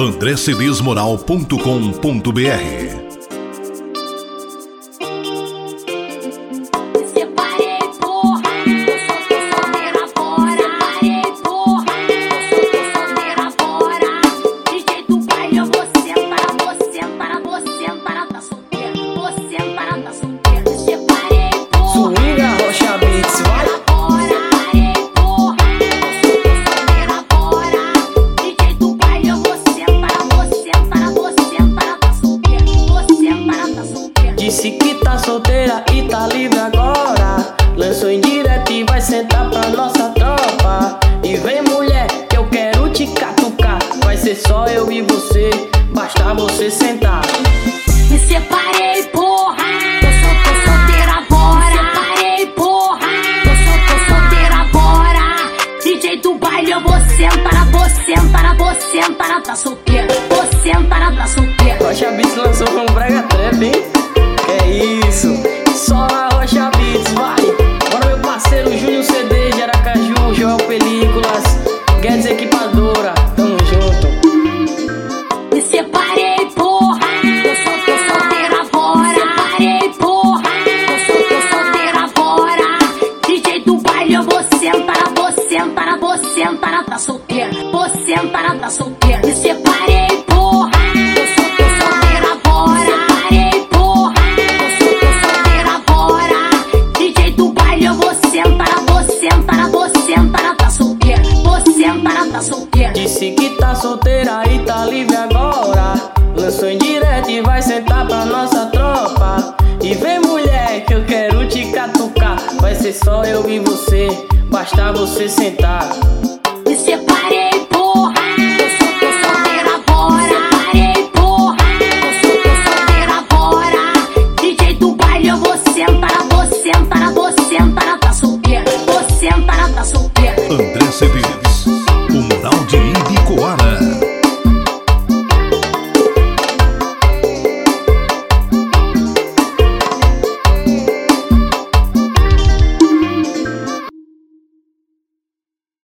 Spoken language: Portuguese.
andrecedesmoral.com.br agora. Lançou em direto e vai sentar pra nossa tropa. E vem mulher, que eu quero te catucar. Vai ser só eu e você, basta você sentar. Me separei, porra. Tô, sol, tô solteira agora. Me separei, porra. Tô, sol, tô solteira agora. DJ do baile, eu vou sentar, vou sentar, vou sentar, tá solteira. Tá solteira. Vou sentar, tá solteira. Me separei, porra. Tô, sol, tô solteira agora. Separei, porra. Tô, sol, tô solteira agora. DJ do baile, eu vou sentar, vou sentar, vou sentar, tá solteira. Vou sentar, tá solteira. Disse que tá solteira e tá livre agora. Lançou em direto e vai sentar pra nossa tropa. E vem mulher, que eu quero te catucar. Vai ser só eu e você, basta você sentar.